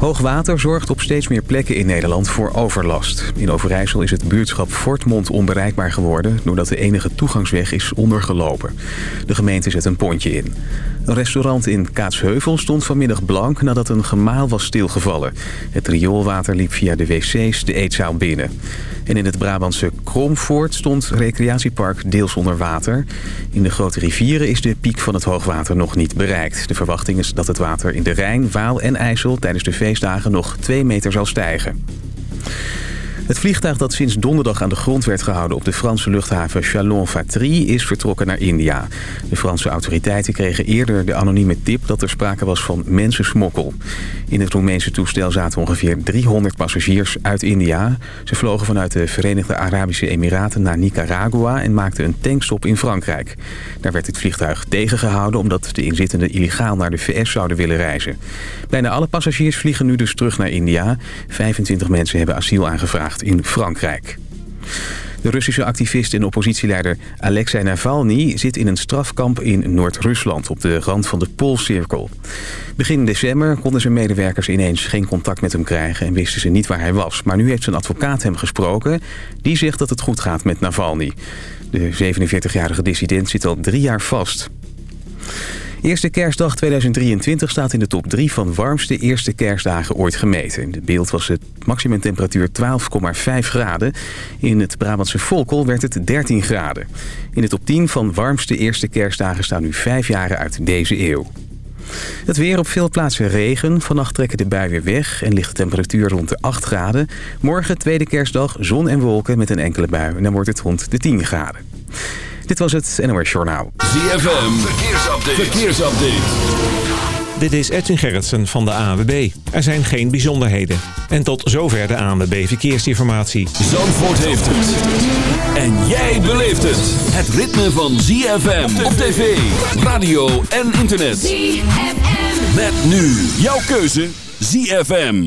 Hoogwater zorgt op steeds meer plekken in Nederland voor overlast. In Overijssel is het buurtschap Fortmond onbereikbaar geworden... doordat de enige toegangsweg is ondergelopen. De gemeente zet een pontje in. Een restaurant in Kaatsheuvel stond vanmiddag blank nadat een gemaal was stilgevallen. Het rioolwater liep via de wc's de eetzaal binnen. En in het Brabantse Kromvoort stond recreatiepark deels onder water. In de grote rivieren is de piek van het hoogwater nog niet bereikt. De verwachting is dat het water in de Rijn, Waal en IJssel tijdens de feestdagen nog 2 meter zal stijgen. Het vliegtuig dat sinds donderdag aan de grond werd gehouden op de Franse luchthaven Chalon-Vatry is vertrokken naar India. De Franse autoriteiten kregen eerder de anonieme tip dat er sprake was van mensensmokkel. In het Roemeense toestel zaten ongeveer 300 passagiers uit India. Ze vlogen vanuit de Verenigde Arabische Emiraten naar Nicaragua en maakten een tankstop in Frankrijk. Daar werd het vliegtuig tegengehouden omdat de inzittenden illegaal naar de VS zouden willen reizen. Bijna alle passagiers vliegen nu dus terug naar India. 25 mensen hebben asiel aangevraagd in Frankrijk. De Russische activist en oppositieleider Alexei Navalny zit in een strafkamp in Noord-Rusland op de rand van de Poolcirkel. Begin december konden zijn medewerkers ineens geen contact met hem krijgen en wisten ze niet waar hij was. Maar nu heeft zijn advocaat hem gesproken. Die zegt dat het goed gaat met Navalny. De 47-jarige dissident zit al drie jaar vast. Eerste kerstdag 2023 staat in de top 3 van warmste eerste kerstdagen ooit gemeten. In het beeld was het maximumtemperatuur 12,5 graden. In het Brabantse Volkel werd het 13 graden. In de top 10 van warmste eerste kerstdagen staan nu 5 jaren uit deze eeuw. Het weer op veel plaatsen regen. Vannacht trekken de buien weer weg en ligt de temperatuur rond de 8 graden. Morgen, tweede kerstdag, zon en wolken met een enkele bui. En dan wordt het rond de 10 graden. Dit was het NOS Journaal. ZFM, verkeersupdate. verkeersupdate. Dit is Edwin Gerritsen van de ANWB. Er zijn geen bijzonderheden. En tot zover de ANWB Verkeersinformatie. Zandvoort heeft het. En jij beleeft het. Het ritme van ZFM op tv, radio en internet. ZFM. Met nu jouw keuze ZFM.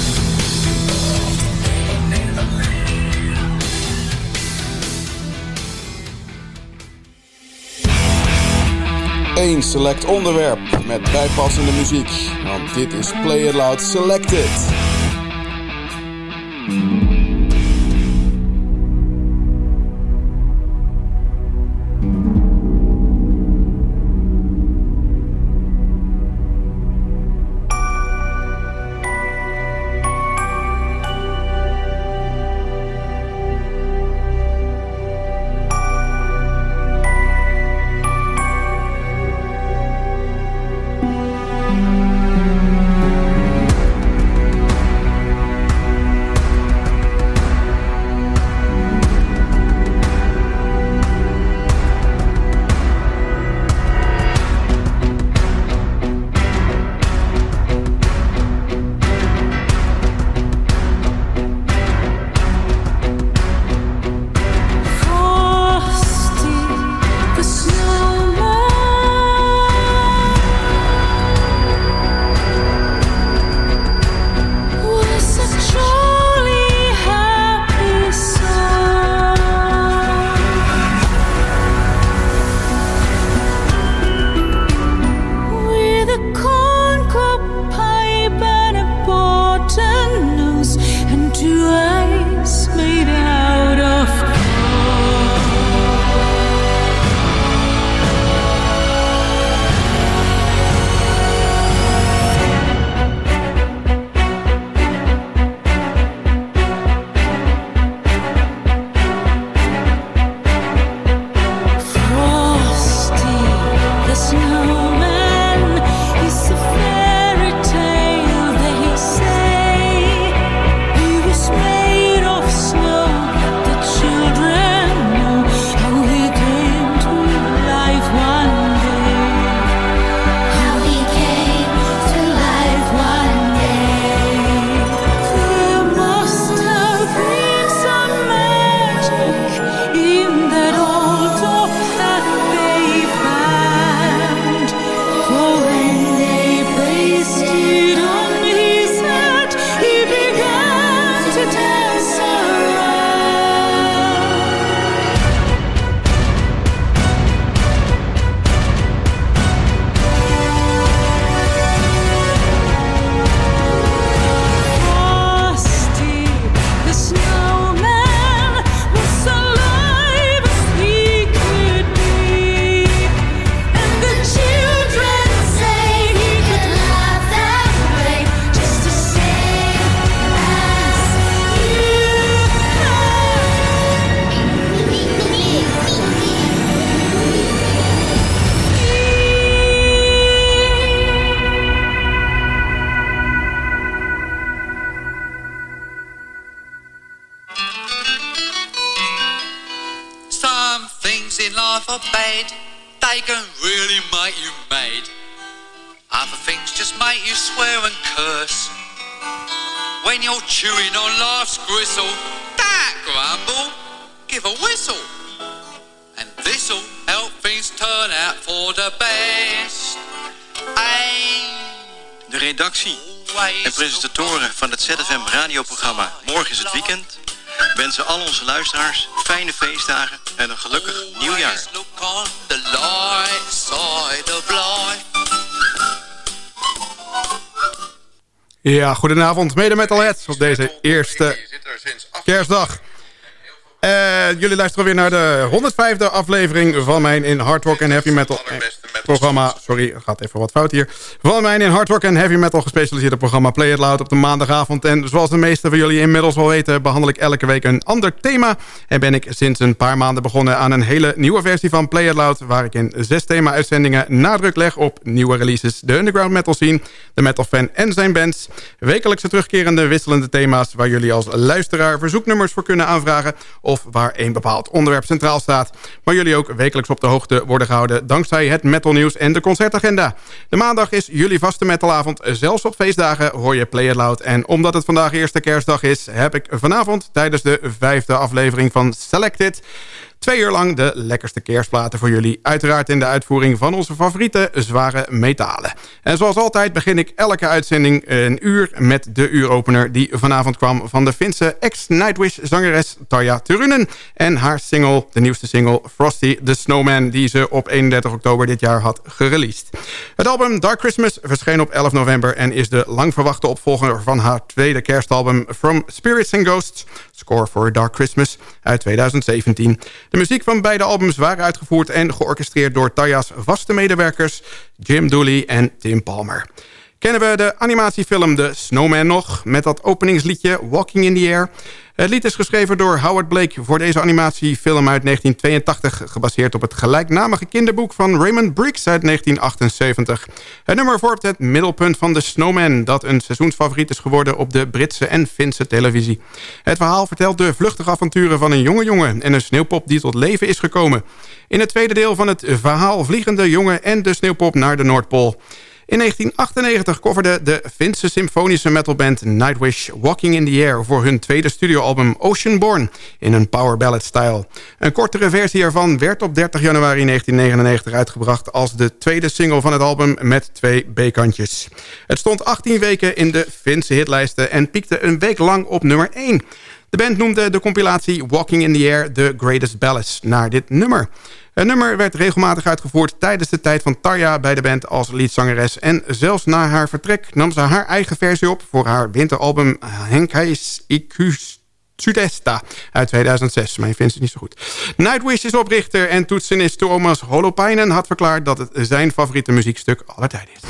Eén select onderwerp met bijpassende muziek. Want dit is Play It Loud Selected. Luisteraars fijne feestdagen en een gelukkig nieuwjaar. Ja, goedenavond mede metalheads op deze eerste kerstdag. Uh, jullie luisteren weer naar de 105e aflevering van mijn in hard rock en heavy metal programma. Sorry, gaat even wat fout hier. Van mijn in hard en heavy metal gespecialiseerde programma Play It Loud op de maandagavond. En zoals de meeste van jullie inmiddels wel weten, behandel ik elke week een ander thema. En ben ik sinds een paar maanden begonnen aan een hele nieuwe versie van Play It Loud. Waar ik in zes thema-uitzendingen nadruk leg op nieuwe releases, de underground metal scene, de metal fan en zijn bands. Wekelijkse terugkerende wisselende thema's waar jullie als luisteraar verzoeknummers voor kunnen aanvragen of waar een bepaald onderwerp centraal staat. Maar jullie ook wekelijks op de hoogte worden gehouden dankzij het en de concertagenda. De maandag is jullie vaste metalavond. Zelfs op feestdagen hoor je Play It Loud. En omdat het vandaag eerste kerstdag is, heb ik vanavond tijdens de vijfde aflevering van Selected Twee uur lang de lekkerste kerstplaten voor jullie. Uiteraard in de uitvoering van onze favoriete zware metalen. En zoals altijd begin ik elke uitzending een uur met de uuropener... die vanavond kwam van de Finse ex-Nightwish-zangeres Tarja Turunen... en haar single, de nieuwste single Frosty the Snowman... die ze op 31 oktober dit jaar had gereleased. Het album Dark Christmas verscheen op 11 november... en is de lang verwachte opvolger van haar tweede kerstalbum From Spirits and Ghosts... Score for Dark Christmas uit 2017. De muziek van beide albums waren uitgevoerd en georchestreerd door Taya's vaste medewerkers Jim Dooley en Tim Palmer. Kennen we de animatiefilm The Snowman nog met dat openingsliedje Walking in the Air... Het lied is geschreven door Howard Blake voor deze animatiefilm uit 1982... gebaseerd op het gelijknamige kinderboek van Raymond Briggs uit 1978. Het nummer vormt het middelpunt van The Snowman... dat een seizoensfavoriet is geworden op de Britse en Finse televisie. Het verhaal vertelt de vluchtige avonturen van een jonge jongen... en een sneeuwpop die tot leven is gekomen. In het tweede deel van het verhaal vliegen de jongen en de sneeuwpop naar de Noordpool... In 1998 coverde de Finse symfonische metalband Nightwish Walking in the Air... voor hun tweede studioalbum Oceanborn in een power ballad style. Een kortere versie ervan werd op 30 januari 1999 uitgebracht... als de tweede single van het album met twee B-kantjes. Het stond 18 weken in de Finse hitlijsten en piekte een week lang op nummer 1... De band noemde de compilatie Walking in the Air The Greatest Ballads naar dit nummer. Het nummer werd regelmatig uitgevoerd tijdens de tijd van Tarja bij de band als leadzangeres. En zelfs na haar vertrek nam ze haar eigen versie op voor haar winteralbum Henkais Ikus Sudesta uit 2006. Maar je vindt het niet zo goed. Nightwish is oprichter en toetsenist Thomas Holopainen had verklaard dat het zijn favoriete muziekstuk aller tijden is.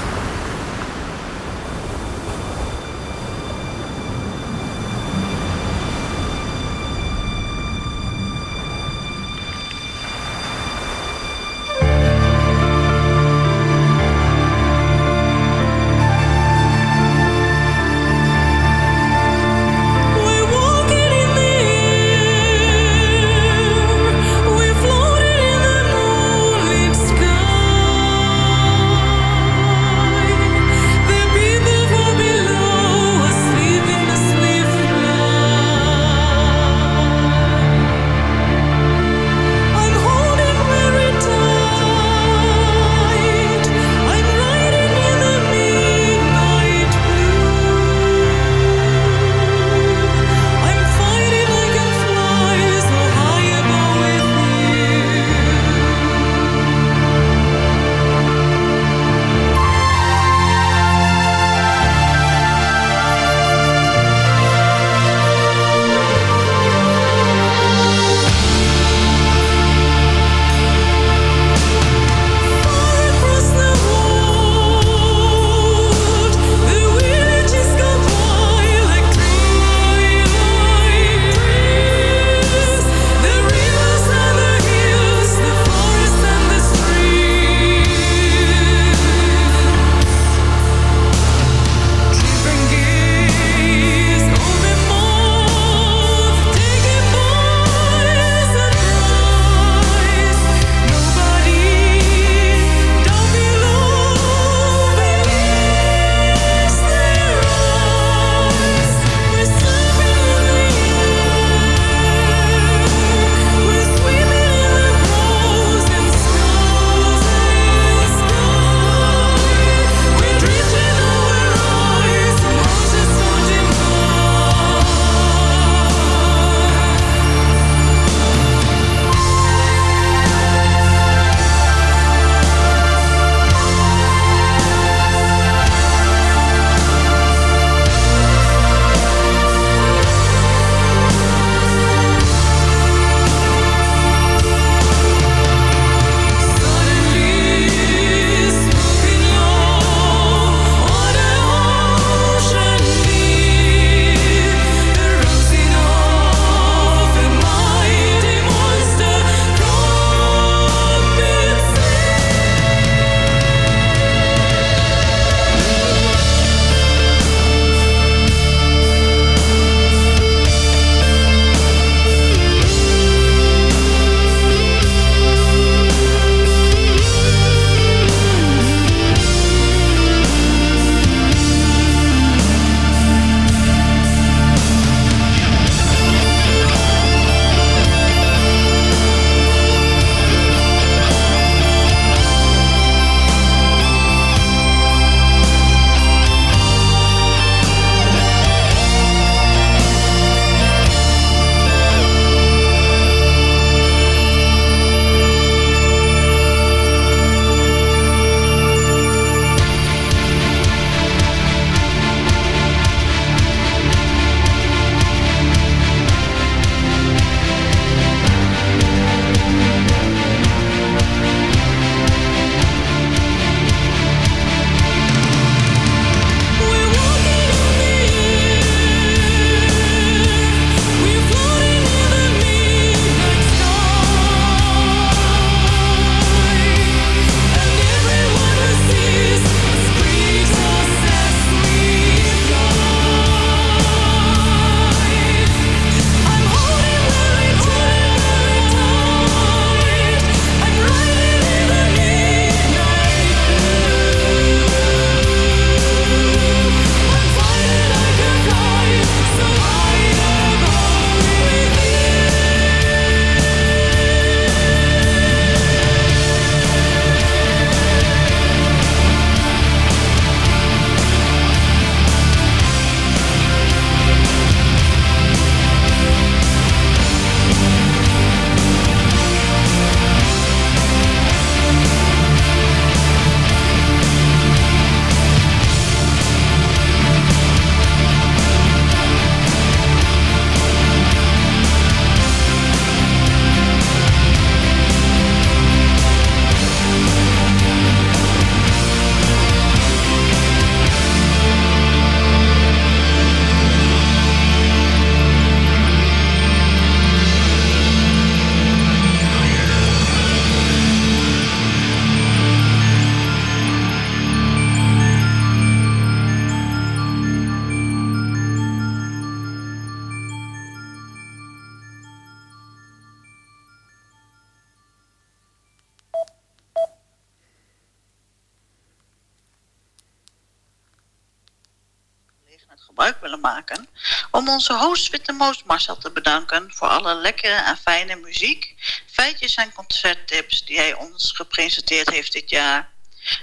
Om onze host Witte Moos Marcel te bedanken voor alle lekkere en fijne muziek, feitjes en concerttips die hij ons gepresenteerd heeft dit jaar.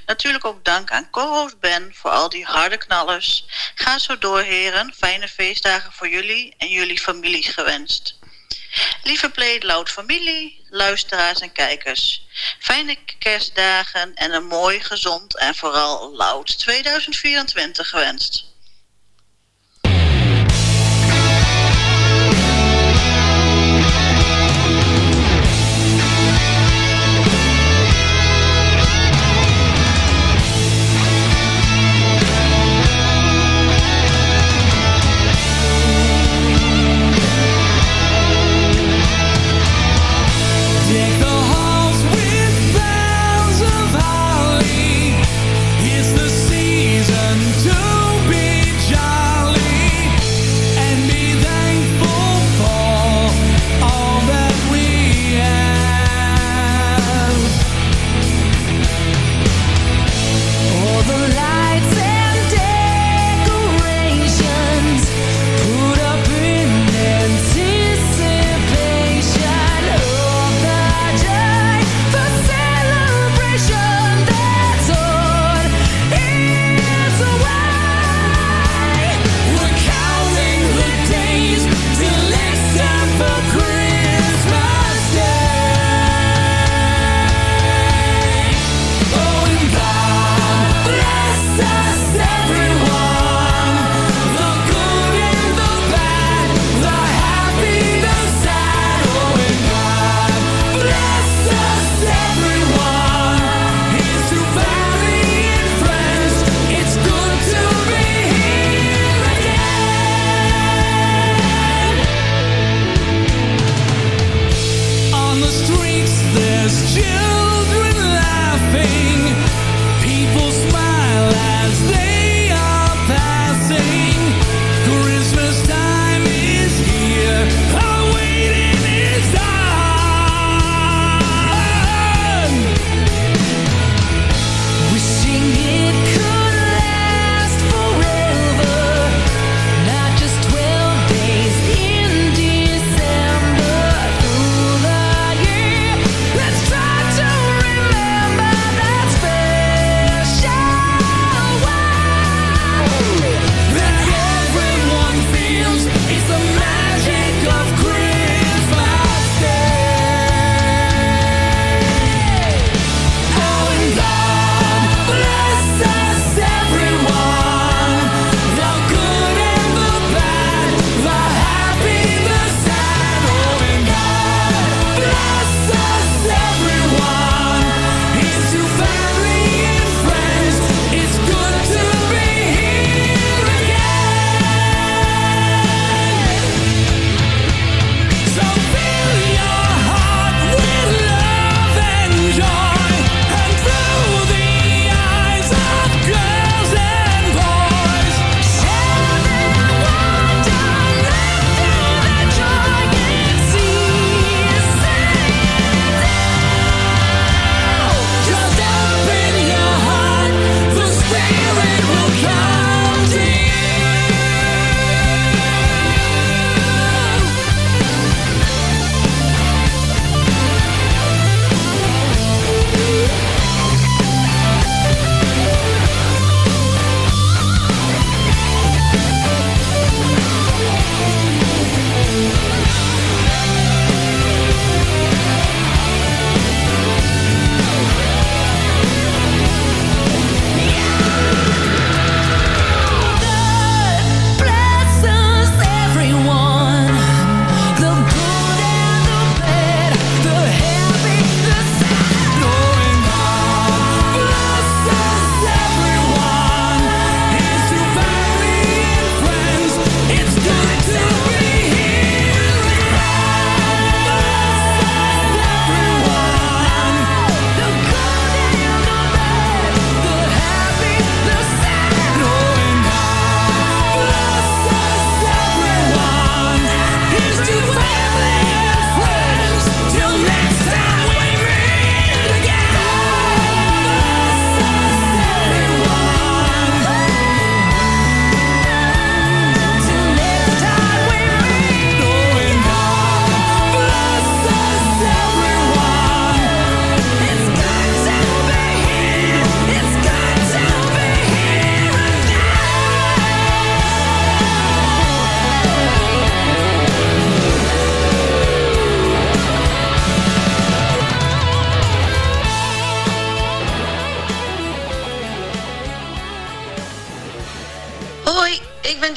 Natuurlijk ook dank aan co-host Ben voor al die harde knallers. Ga zo door heren, fijne feestdagen voor jullie en jullie familie gewenst. Lieve Play Loud familie, luisteraars en kijkers. Fijne kerstdagen en een mooi, gezond en vooral loud 2024 gewenst.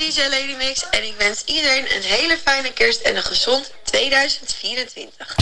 DJ Lady Mix en ik wens iedereen een hele fijne kerst en een gezond 2024.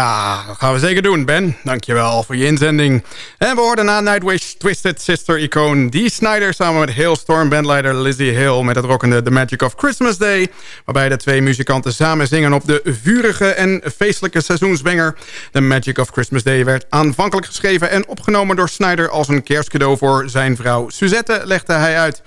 Ja, dat gaan we zeker doen, Ben. Dankjewel voor je inzending. En we hoorden na Nightwish Twisted Sister-icoon Dee Snyder... samen met Hailstorm bandleider Lizzie Hill... met het rockende The Magic of Christmas Day... waarbij de twee muzikanten samen zingen op de vurige en feestelijke seizoensbanger. The Magic of Christmas Day werd aanvankelijk geschreven... en opgenomen door Snyder als een kerstcadeau voor zijn vrouw Suzette, legde hij uit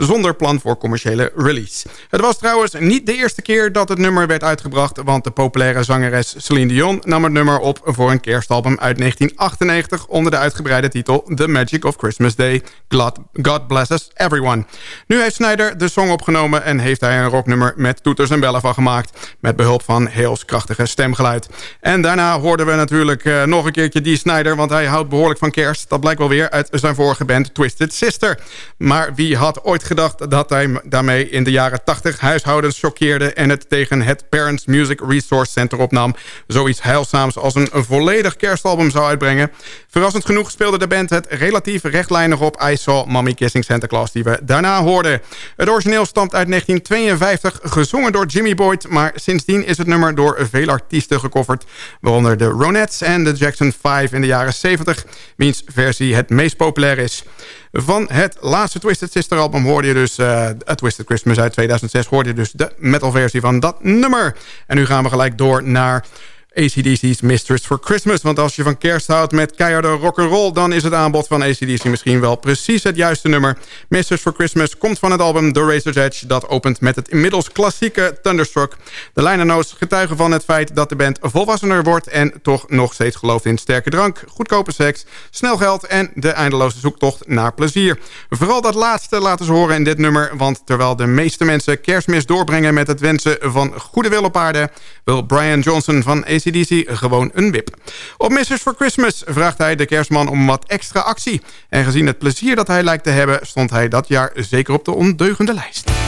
zonder plan voor commerciële release. Het was trouwens niet de eerste keer dat het nummer werd uitgebracht... want de populaire zangeres Celine Dion nam het nummer op... voor een kerstalbum uit 1998 onder de uitgebreide titel... The Magic of Christmas Day, God, God Blesses Everyone. Nu heeft Snyder de song opgenomen... en heeft hij een rocknummer met toeters en bellen van gemaakt... met behulp van Hales krachtige stemgeluid. En daarna hoorden we natuurlijk uh, nog een keertje die Snyder... want hij houdt behoorlijk van kerst. Dat blijkt wel weer uit zijn vorige band Twisted Sister. Maar wie had ooit gedacht dat hij daarmee in de jaren 80 huishoudens choqueerde... en het tegen het Parents Music Resource Center opnam... zoiets heilzaams als een volledig kerstalbum zou uitbrengen. Verrassend genoeg speelde de band het relatief rechtlijnig op... I Saw Mommy Kissing Santa Claus die we daarna hoorden. Het origineel stamt uit 1952, gezongen door Jimmy Boyd... maar sindsdien is het nummer door veel artiesten gecoverd... waaronder de Ronettes en de Jackson 5 in de jaren 70... wiens versie het meest populair is. Van het laatste Twisted Sister album hoorde je dus... Uh, Twisted Christmas uit 2006 hoorde je dus de metalversie van dat nummer. En nu gaan we gelijk door naar ACDC's Mistress for Christmas. Want als je van kerst houdt met keiharde rock'n'roll... dan is het aanbod van ACDC misschien wel precies het juiste nummer. Mistress for Christmas komt van het album The Razor's Edge... dat opent met het inmiddels klassieke Thunderstruck. De liner notes getuigen van het feit dat de band volwassener wordt... en toch nog steeds gelooft in sterke drank, goedkope seks... snel geld en de eindeloze zoektocht naar plezier. Vooral dat laatste laten ze horen in dit nummer... want terwijl de meeste mensen kerstmis doorbrengen... met het wensen van goede wil op aarde... wil Brian Johnson van ACDC Gewoon een wip. Op Mrs. for Christmas vraagt hij de kerstman om wat extra actie. En gezien het plezier dat hij lijkt te hebben... stond hij dat jaar zeker op de ondeugende lijst.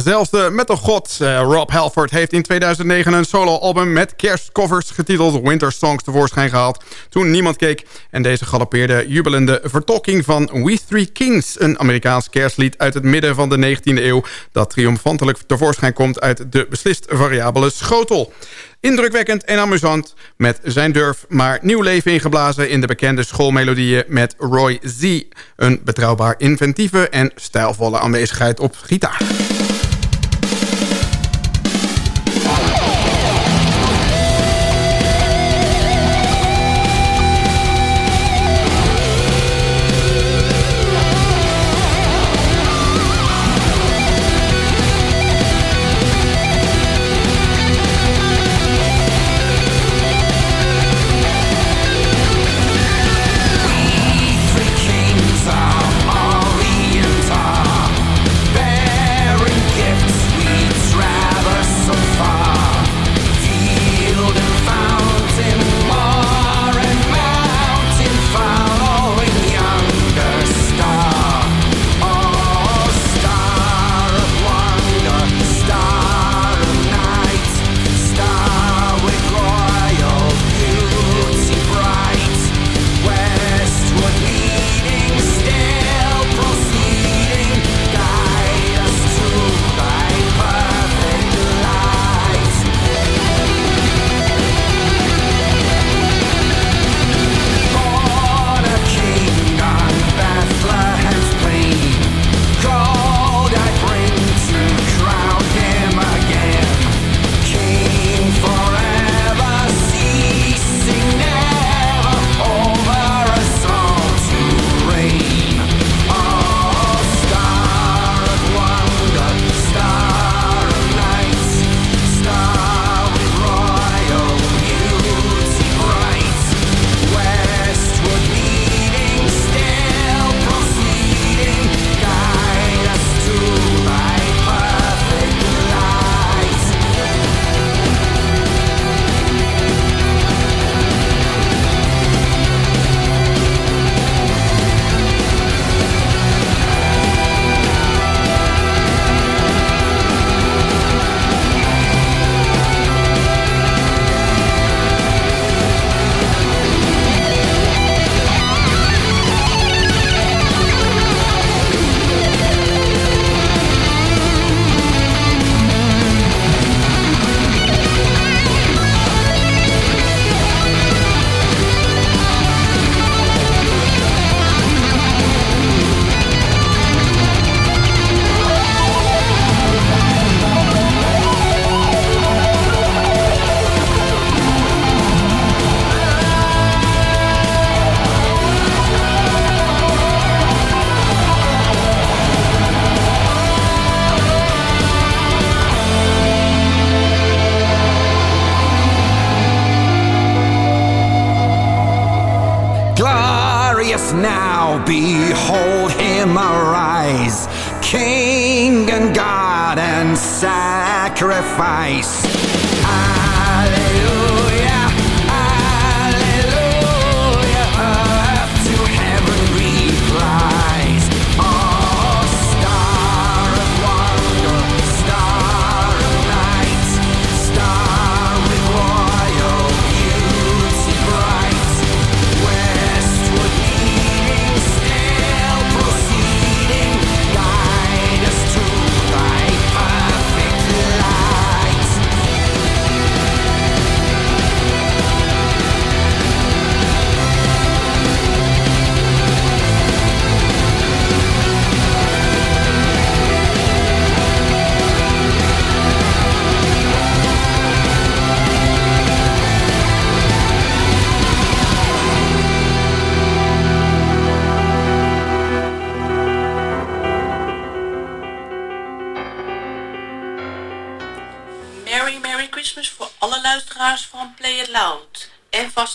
Zelfs de metalgod uh, Rob Halford heeft in 2009 een soloalbum met kerstcovers getiteld Winter Songs tevoorschijn gehaald. Toen niemand keek en deze galoppeerde jubelende vertolking van We Three Kings, een Amerikaans kerstlied uit het midden van de 19e eeuw, dat triomfantelijk tevoorschijn komt uit de beslist variabele schotel. Indrukwekkend en amusant met zijn durf, maar nieuw leven ingeblazen in de bekende schoolmelodieën met Roy Z. Een betrouwbaar inventieve en stijlvolle aanwezigheid op gitaar.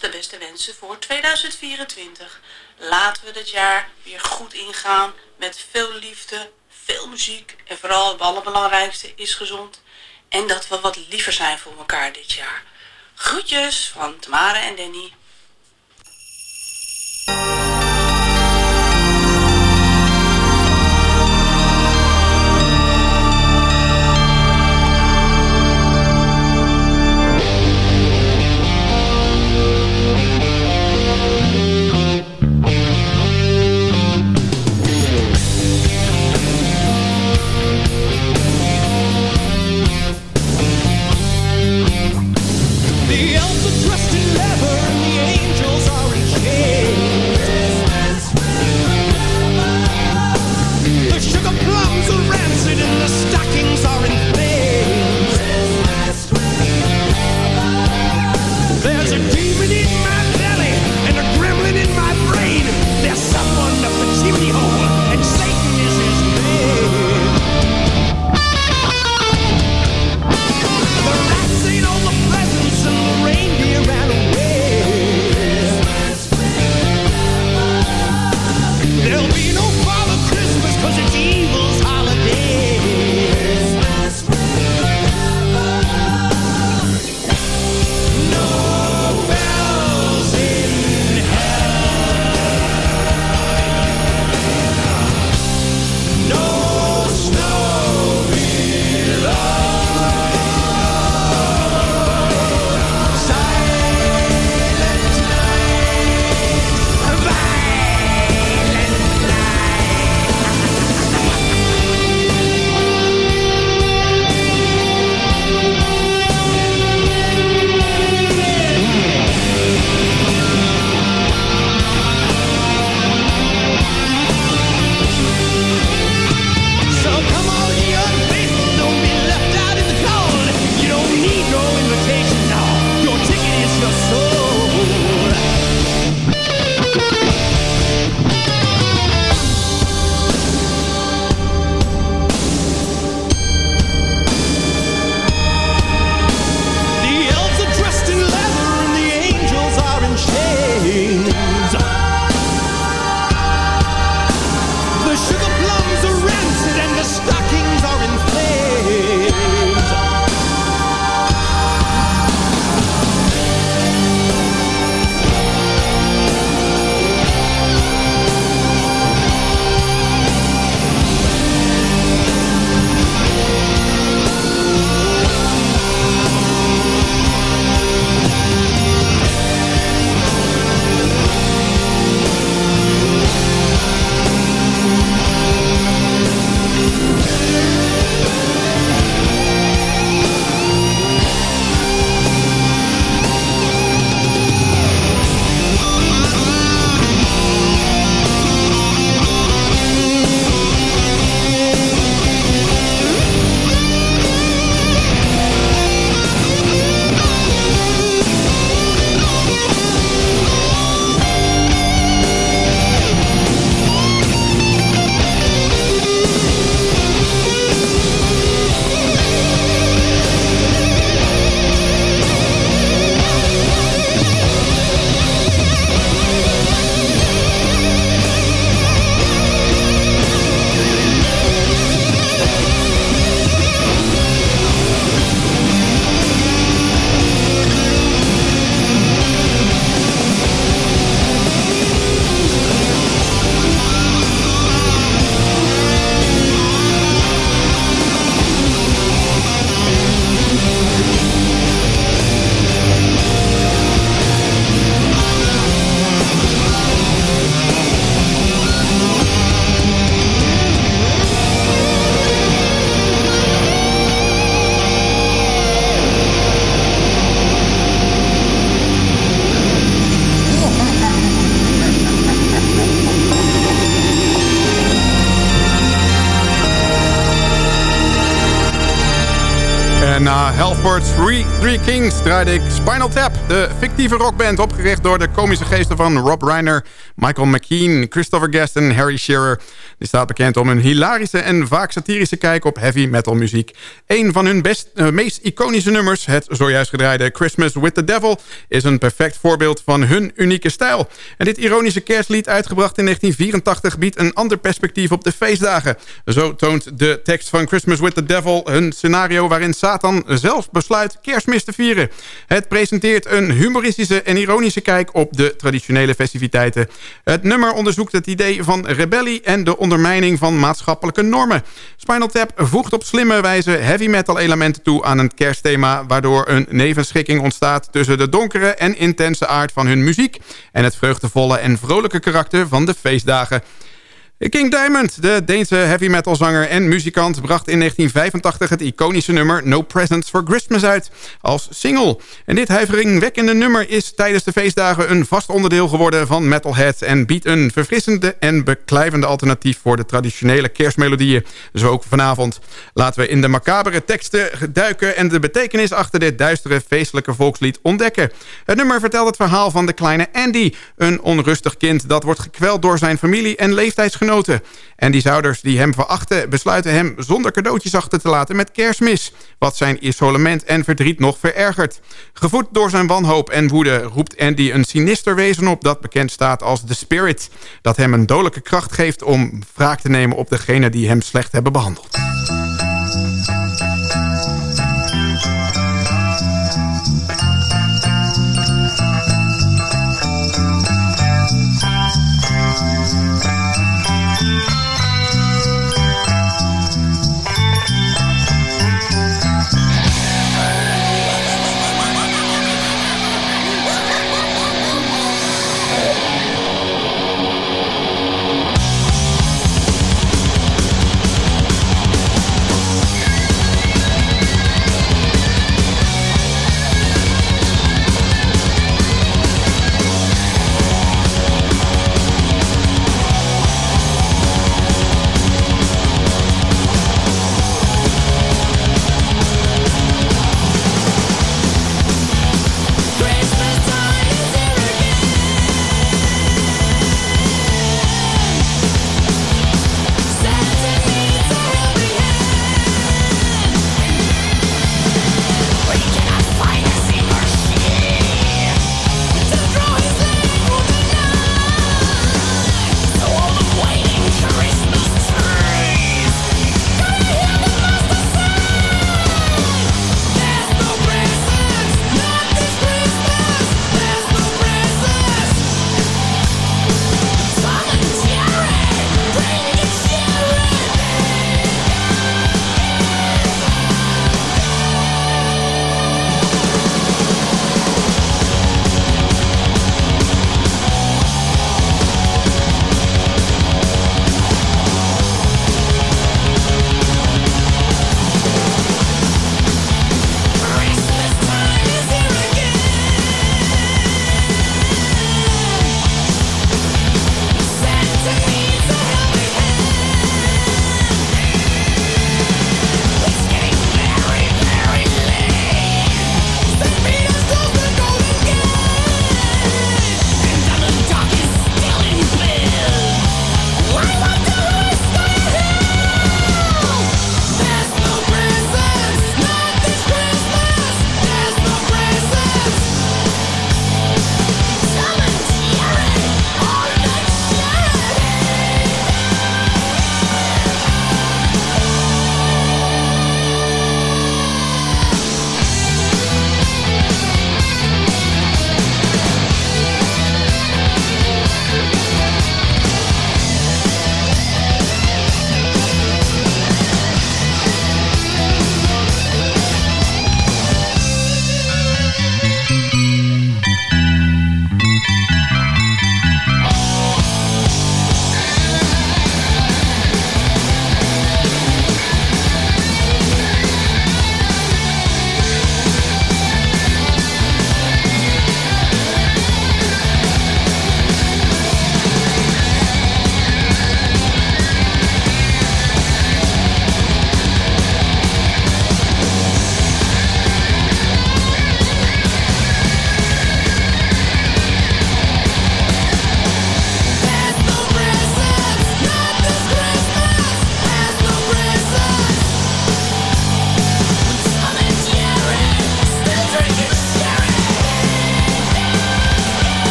De beste wensen voor 2024. Laten we dit jaar weer goed ingaan met veel liefde, veel muziek en vooral het allerbelangrijkste is gezond. En dat we wat liever zijn voor elkaar dit jaar. Groetjes van Tamara en Danny. Three, Kings draaide ik Spinal Tap. De fictieve rockband opgericht door de komische geesten van Rob Reiner... Michael McKean, Christopher Guest en Harry Shearer. Die staat bekend om een hilarische en vaak satirische kijk op heavy metal muziek. Een van hun best, uh, meest iconische nummers, het zojuist gedraaide Christmas with the Devil... is een perfect voorbeeld van hun unieke stijl. En dit ironische kerstlied, uitgebracht in 1984... biedt een ander perspectief op de feestdagen. Zo toont de tekst van Christmas with the Devil... een scenario waarin Satan zelf besluit kerstmis te vieren. Het presenteert een humoristische en ironische kijk op de traditionele festiviteiten. Het nummer onderzoekt het idee van rebellie en de ondermijning van maatschappelijke normen. Spinal Tap voegt op slimme wijze heavy metal elementen toe aan een kerstthema... waardoor een nevenschikking ontstaat tussen de donkere en intense aard van hun muziek... en het vreugdevolle en vrolijke karakter van de feestdagen. King Diamond, de Deense heavy metal zanger en muzikant... bracht in 1985 het iconische nummer No Presents for Christmas uit als single. En dit huiveringwekkende nummer is tijdens de feestdagen... een vast onderdeel geworden van Metalhead... en biedt een verfrissende en beklijvende alternatief... voor de traditionele kerstmelodieën, zo ook vanavond. Laten we in de macabere teksten duiken... en de betekenis achter dit duistere feestelijke volkslied ontdekken. Het nummer vertelt het verhaal van de kleine Andy... een onrustig kind dat wordt gekweld door zijn familie en leeftijdsgenoten en die zouders die hem verachten besluiten hem zonder cadeautjes achter te laten met kerstmis. Wat zijn isolement en verdriet nog verergert. Gevoed door zijn wanhoop en woede roept Andy een sinister wezen op dat bekend staat als The Spirit. Dat hem een dodelijke kracht geeft om wraak te nemen op degene die hem slecht hebben behandeld.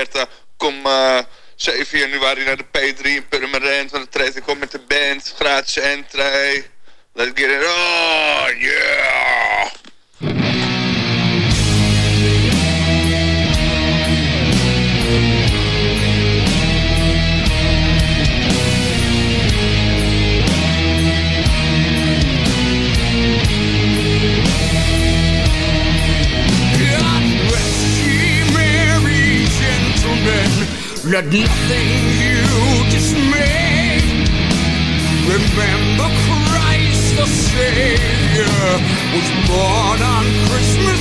offerta got nothing you dismay. Remember Christ the Savior was born on Christmas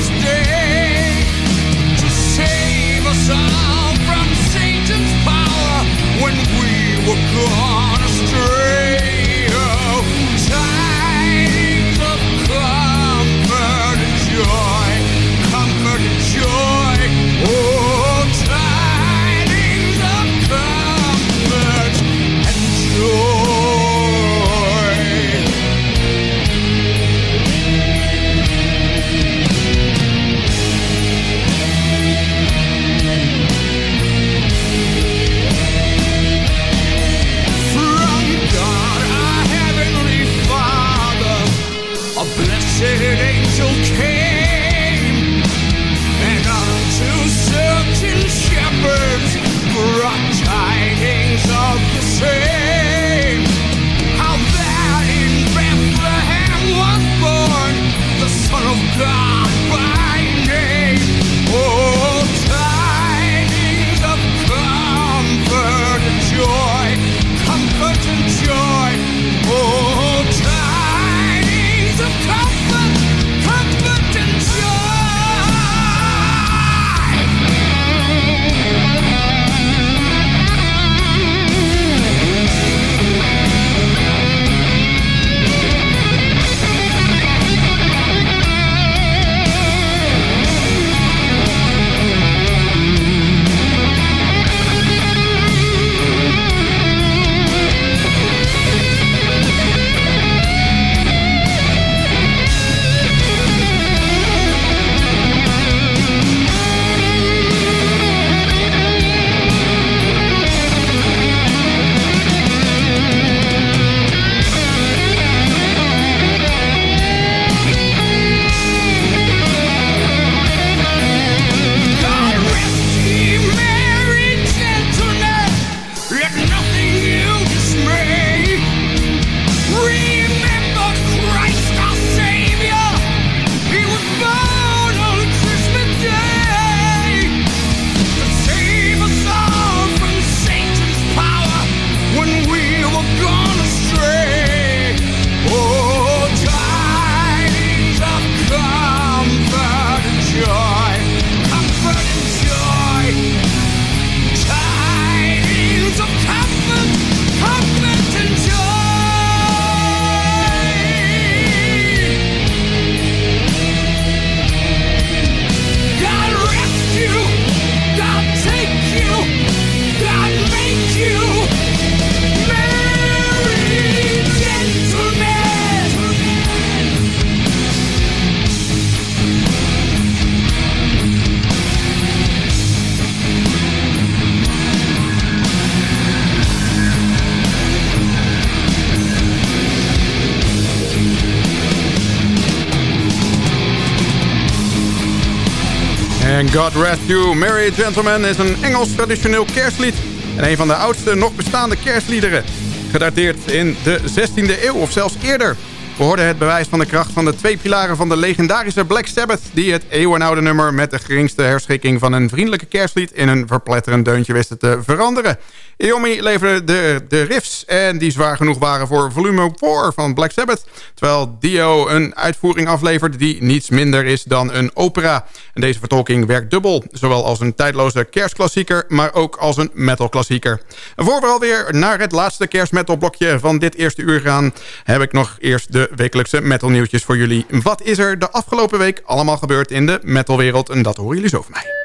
God Rest You, Merry Gentlemen is een Engels traditioneel kerstlied... en een van de oudste nog bestaande kerstliederen. Gedateerd in de 16e eeuw of zelfs eerder. We hoorden het bewijs van de kracht van de twee pilaren van de legendarische Black Sabbath... die het eeuwenoude nummer met de geringste herschikking van een vriendelijke kerstlied... in een verpletterend deuntje wisten te veranderen. Iomi leverde de, de riffs en die zwaar genoeg waren voor volume 4 van Black Sabbath... terwijl Dio een uitvoering aflevert die niets minder is dan een opera. En deze vertolking werkt dubbel, zowel als een tijdloze kerstklassieker... maar ook als een metalklassieker. Voor we alweer naar het laatste kerstmetalblokje van dit eerste uur gaan... heb ik nog eerst de wekelijkse metalnieuwtjes voor jullie. Wat is er de afgelopen week allemaal gebeurd in de metalwereld? En dat horen jullie zo van mij.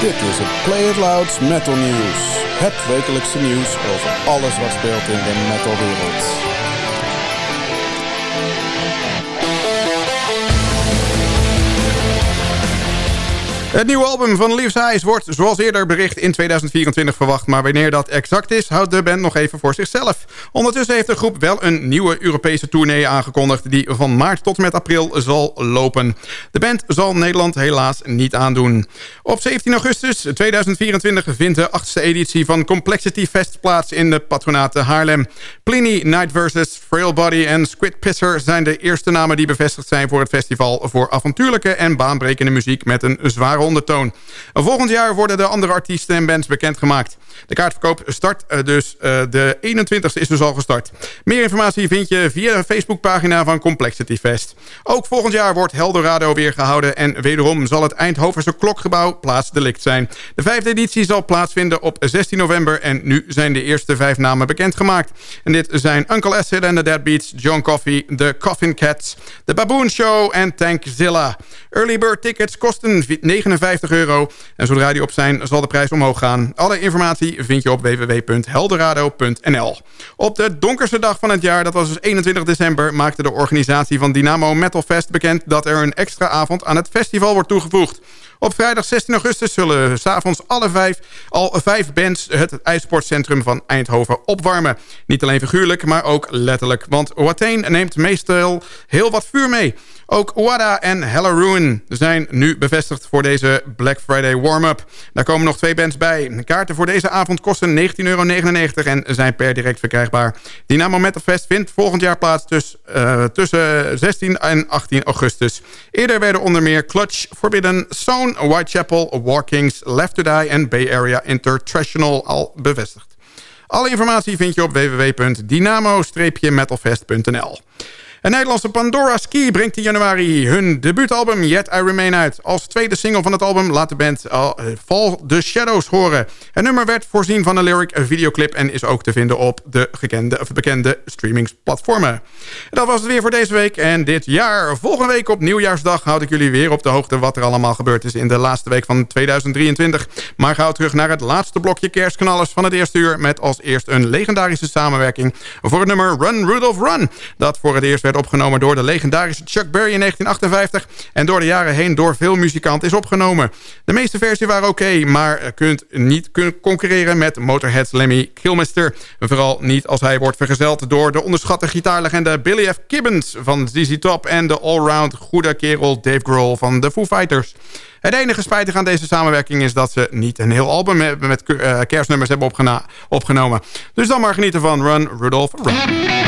Dit is het Play It Loud Metal News. Het wekelijkse nieuws over alles wat speelt in de metalwereld. Het nieuwe album van Leaves Eyes wordt, zoals eerder bericht, in 2024 verwacht. Maar wanneer dat exact is, houdt de band nog even voor zichzelf. Ondertussen heeft de groep wel een nieuwe Europese tournee aangekondigd... die van maart tot met april zal lopen. De band zal Nederland helaas niet aandoen. Op 17 augustus 2024 vindt de achtste editie van Complexity Fest plaats... in de patronaten Haarlem. Pliny, Night Versus, Frail Body en Squid Pisser... zijn de eerste namen die bevestigd zijn voor het festival... voor avontuurlijke en baanbrekende muziek met een zware ondertoon. Volgend jaar worden de andere artiesten en bands bekendgemaakt. De kaartverkoop start uh, dus uh, de 21ste is dus al gestart. Meer informatie vind je via de Facebookpagina van Complexity Fest. Ook volgend jaar wordt Heldorado weer gehouden... en wederom zal het Eindhovense klokgebouw plaatsdelict zijn. De vijfde editie zal plaatsvinden op 16 november... en nu zijn de eerste vijf namen bekendgemaakt. En dit zijn Uncle Acid and the Deadbeats, John Coffee... The Coffin Cats, The Baboon Show en Tankzilla. Early bird tickets kosten 59 euro... en zodra die op zijn zal de prijs omhoog gaan. Alle informatie vind je op www.helderado.nl. Op de donkerste dag van het jaar, dat was dus 21 december... maakte de organisatie van Dynamo Metal Fest bekend... dat er een extra avond aan het festival wordt toegevoegd. Op vrijdag 16 augustus zullen s'avonds alle vijf, al vijf bands het ijsportcentrum van Eindhoven opwarmen. Niet alleen figuurlijk, maar ook letterlijk. Want Watain neemt meestal heel wat vuur mee. Ook Wada en Hella Ruin zijn nu bevestigd voor deze Black Friday warm-up. Daar komen nog twee bands bij. Kaarten voor deze avond kosten 19,99 euro en zijn per direct verkrijgbaar. Dynamo Metal Fest vindt volgend jaar plaats dus, uh, tussen 16 en 18 augustus. Eerder werden onder meer Clutch, Forbidden, Zone, Whitechapel, Walkings, Left to Die en Bay Area Intertraditional al bevestigd. Alle informatie vind je op www.dynamo-metalfest.nl. En Nederlandse Pandora Ski brengt in januari hun debuutalbum Yet I Remain uit. Als tweede single van het album laat de band uh, Fall the Shadows horen. Het nummer werd voorzien van een lyric een videoclip... en is ook te vinden op de gekende, of bekende streamingsplatformen. Dat was het weer voor deze week en dit jaar. Volgende week op Nieuwjaarsdag houd ik jullie weer op de hoogte... wat er allemaal gebeurd is in de laatste week van 2023. Maar gauw terug naar het laatste blokje kerstknallers van het eerste uur... met als eerst een legendarische samenwerking voor het nummer Run Rudolph Run... dat voor het eerst werd opgenomen door de legendarische Chuck Berry in 1958... en door de jaren heen door veel muzikanten is opgenomen. De meeste versies waren oké, maar kunt niet concurreren met Motorhead's Lemmy Kilmister. Vooral niet als hij wordt vergezeld door de onderschatte gitaarlegende Billy F. Gibbons van ZZ Top... en de allround goede kerel Dave Grohl van de Foo Fighters. Het enige spijtige aan deze samenwerking is dat ze niet een heel album met uh, kerstnummers hebben opgenomen. Dus dan maar genieten van Run, Rudolph. Run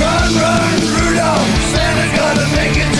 Run, run, Rudolph, Santa's gonna make it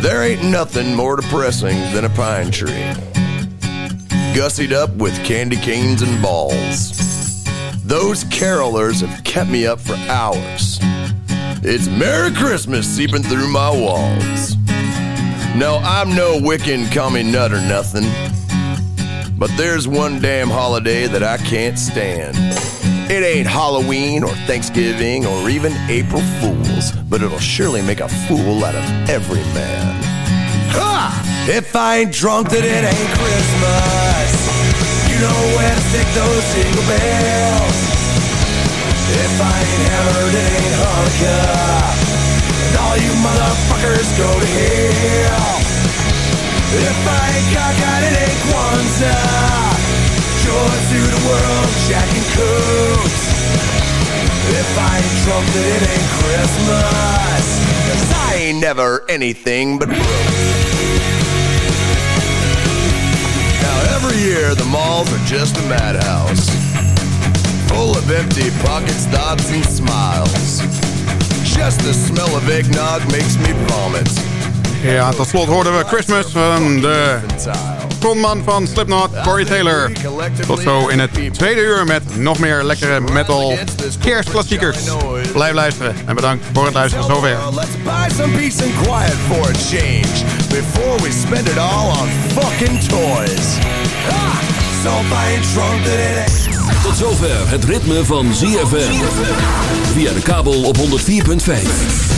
There ain't nothing more depressing than a pine tree. Gussied up with candy canes and balls. Those carolers have kept me up for hours. It's Merry Christmas seeping through my walls. No, I'm no Wiccan commie nut or nothing. But there's one damn holiday that I can't stand. It ain't Halloween or Thanksgiving or even April Fools, but it'll surely make a fool out of every man. Ha! If I ain't drunk, then it ain't Christmas. You know where to stick those jingle bells. If I ain't hammered, it ain't Hanukkah. And all you motherfuckers go to hell. If I ain't cockeyed, it ain't Kwanzaa. Joy to the world, Jack and Coots. If I ain't drunk, then it ain't Christmas. Cause I ain't never anything but broke. Now every year the malls are just a madhouse. Full of empty pockets, thoughts, and smiles. Just the smell of eggnog makes me vomit. Ja, tot slot hoorden we Christmas van de frontman van Slipknot, Corey Taylor. Tot zo in het tweede uur met nog meer lekkere metal kerstklassiekers. Blijf luisteren en bedankt voor het luisteren zover. Let's buy some peace and quiet for a change before we spend it all on fucking toys. Ha! So if I ain't drunk, then it ain't. Tot zover het ritme van ZFM. Via de kabel op 104.5.